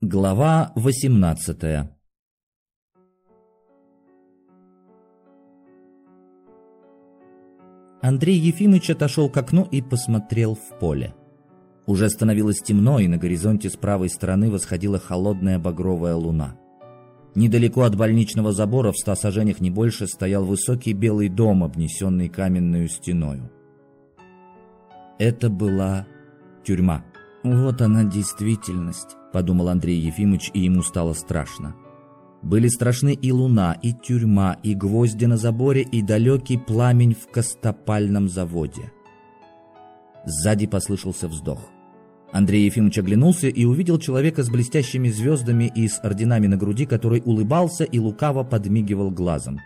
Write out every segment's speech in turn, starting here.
Глава 18 Андрей Ефимович отошел к окну и посмотрел в поле. Уже становилось темно, и на горизонте с правой стороны восходила холодная багровая луна. Недалеко от больничного забора, в ста сажениях не больше, стоял высокий белый дом, обнесенный каменную стеною. Это была тюрьма. Вот она действительность, подумал Андрей Ефимович, и ему стало страшно. Были страшны и луна, и тюрьма, и гвозди на заборе, и далекий пламень в костопальном заводе. Сзади послышался вздох. Андрей Ефимович оглянулся и увидел человека с блестящими звездами и с орденами на груди, который улыбался и лукаво подмигивал глазом.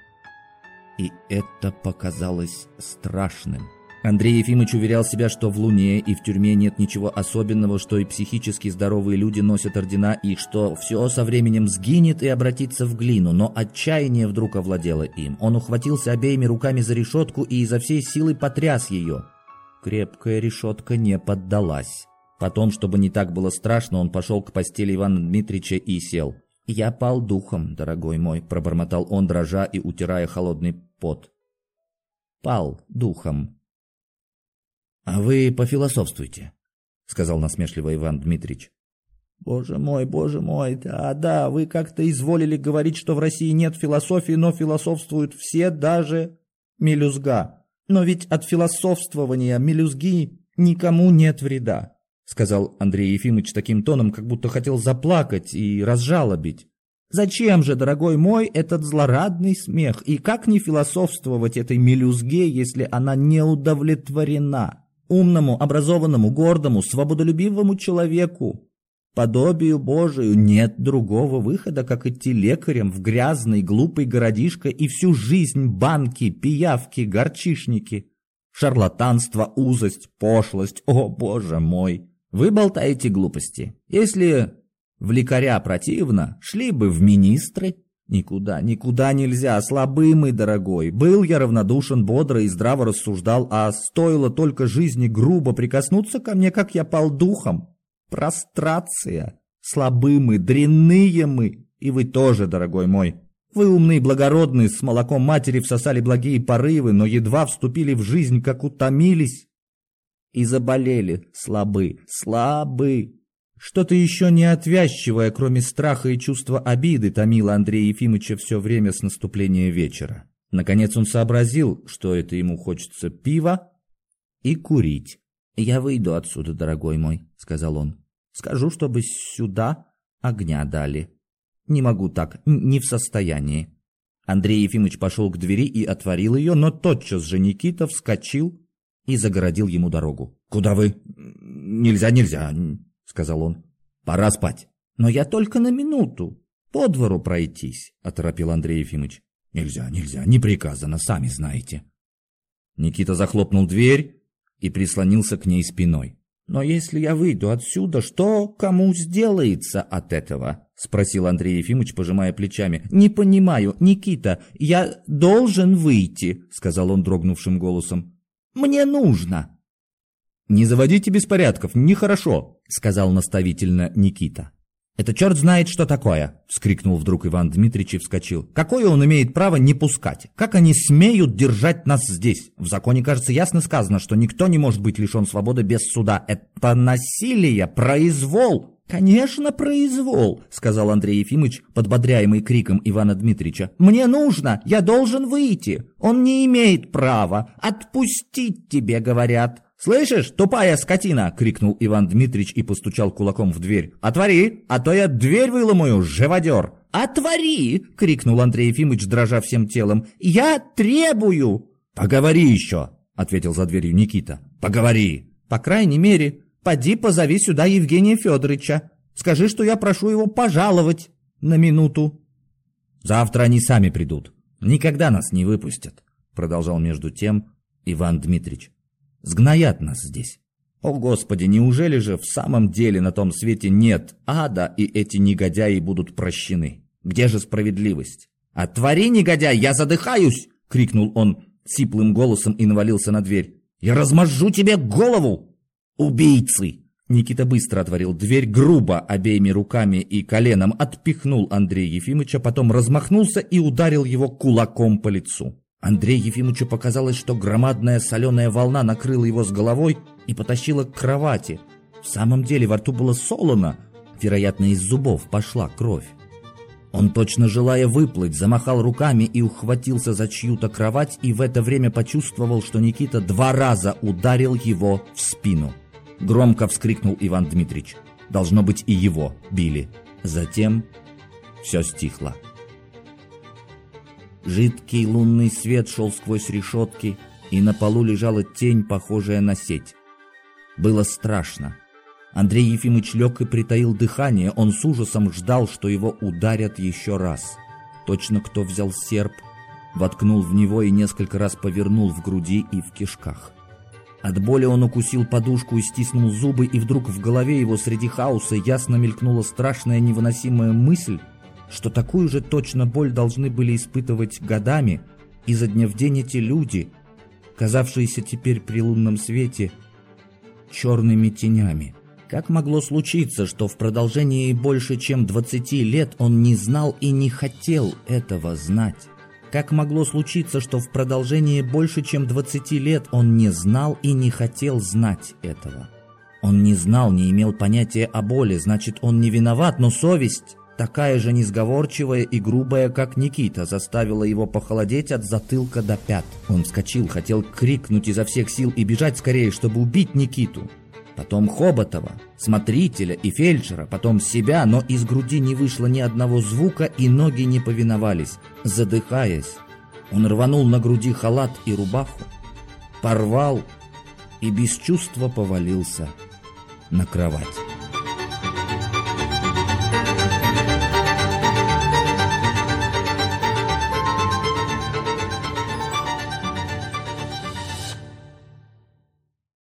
И это показалось страшным. Андрей Ефимович уверял себя, что в Луне и в тюрьме нет ничего особенного, что и психически здоровые люди носят ордена, и что все со временем сгинет и обратится в глину, но отчаяние вдруг овладело им. Он ухватился обеими руками за решетку и изо всей силы потряс ее. Крепкая решетка не поддалась. Потом, чтобы не так было страшно, он пошел к постели Ивана Дмитрича и сел. «Я пал духом, дорогой мой», — пробормотал он, дрожа и утирая холодный пот. «Пал духом». «А вы пофилософствуйте», — сказал насмешливо Иван Дмитрич. «Боже мой, боже мой, да, да, вы как-то изволили говорить, что в России нет философии, но философствуют все, даже мелюзга. Но ведь от философствования мелюзги никому нет вреда», — сказал Андрей Ефимович таким тоном, как будто хотел заплакать и разжалобить. Зачем же, дорогой мой, этот злорадный смех? И как не философствовать этой мелюзге, если она не удовлетворена? Умному, образованному, гордому, свободолюбивому человеку, подобию Божию, нет другого выхода, как идти лекарем в грязный, глупый городишко и всю жизнь банки, пиявки, горчишники. Шарлатанство, узость, пошлость, о боже мой! Вы болтаете глупости. Если в лекаря противно, шли бы в министры. Никуда, никуда нельзя, слабый мы, дорогой. Был я равнодушен, бодро и здраво рассуждал, а стоило только жизни грубо прикоснуться ко мне, как я пал духом. Прострация. Слабы мы, дрянные мы. И вы тоже, дорогой мой. Вы умные, благородные, с молоком матери всосали благие порывы, но едва вступили в жизнь, как утомились и заболели. Слабы, слабы. Что-то еще не отвязчивое, кроме страха и чувства обиды, томило Андрея Ефимовича все время с наступления вечера. Наконец он сообразил, что это ему хочется пива и курить. «Я выйду отсюда, дорогой мой», — сказал он. «Скажу, чтобы сюда огня дали. Не могу так, не в состоянии». Андрей Ефимович пошел к двери и отворил ее, но тотчас же Никита вскочил и загородил ему дорогу. «Куда вы? Нельзя, нельзя сказал он. Пора спать. Но я только на минуту. По двору пройтись, оторопил Андрей Ефимович. Нельзя, нельзя, не приказано, сами знаете. Никита захлопнул дверь и прислонился к ней спиной. Но если я выйду отсюда, что кому сделается от этого? спросил Андрей Ефимович, пожимая плечами. Не понимаю, Никита, я должен выйти, сказал он дрогнувшим голосом. Мне нужно. «Не заводите беспорядков, нехорошо», — сказал наставительно Никита. «Это черт знает, что такое!» — вскрикнул вдруг Иван Дмитриевич и вскочил. «Какое он имеет право не пускать? Как они смеют держать нас здесь? В законе, кажется, ясно сказано, что никто не может быть лишен свободы без суда. Это насилие, произвол!» «Конечно, произвол!» — сказал Андрей Ефимович, подбодряемый криком Ивана Дмитриевича. «Мне нужно! Я должен выйти! Он не имеет права! Отпустить тебе, говорят!» «Слышишь, тупая скотина!» — крикнул Иван Дмитрич и постучал кулаком в дверь. «Отвори, а то я дверь выломаю, живодер!» «Отвори!» — крикнул Андрей Ефимович, дрожа всем телом. «Я требую!» «Поговори еще!» — ответил за дверью Никита. «Поговори!» «По крайней мере, поди позови сюда Евгения Федоровича. Скажи, что я прошу его пожаловать на минуту». «Завтра они сами придут. Никогда нас не выпустят», — продолжал между тем Иван Дмитрич. Сгноят нас здесь. О, Господи, неужели же в самом деле на том свете нет ада, и эти негодяи будут прощены? Где же справедливость? «Отвори, негодяй, я задыхаюсь!» — крикнул он сиплым голосом и навалился на дверь. «Я размажу тебе голову! Убийцы! Никита быстро отворил дверь, грубо обеими руками и коленом отпихнул Андрея Ефимовича, потом размахнулся и ударил его кулаком по лицу. Андрею Ефимовичу показалось, что громадная соленая волна накрыла его с головой и потащила к кровати. В самом деле во рту было солоно, вероятно, из зубов пошла кровь. Он, точно желая выплыть, замахал руками и ухватился за чью-то кровать, и в это время почувствовал, что Никита два раза ударил его в спину. Громко вскрикнул Иван Дмитрич. Должно быть, и его били. Затем все стихло. Жидкий лунный свет шел сквозь решетки, и на полу лежала тень, похожая на сеть. Было страшно. Андрей Ефимович лег и притаил дыхание, он с ужасом ждал, что его ударят еще раз. Точно кто взял серп, воткнул в него и несколько раз повернул в груди и в кишках. От боли он укусил подушку и стиснул зубы, и вдруг в голове его среди хаоса ясно мелькнула страшная невыносимая мысль, что такую же точно боль должны были испытывать годами изо дня в день эти люди, казавшиеся теперь при лунном свете черными тенями. Как могло случиться, что в продолжении больше чем 20 лет он не знал и не хотел этого знать? Как могло случиться, что в продолжении больше чем 20 лет он не знал и не хотел знать этого? Он не знал, не имел понятия о боли, значит, он не виноват, но совесть такая же несговорчивая и грубая, как Никита, заставила его похолодеть от затылка до пят. Он вскочил, хотел крикнуть изо всех сил и бежать скорее, чтобы убить Никиту. Потом Хоботова, смотрителя и фельдшера, потом себя, но из груди не вышло ни одного звука и ноги не повиновались. Задыхаясь, он рванул на груди халат и рубаху, порвал и без чувства повалился на кровать.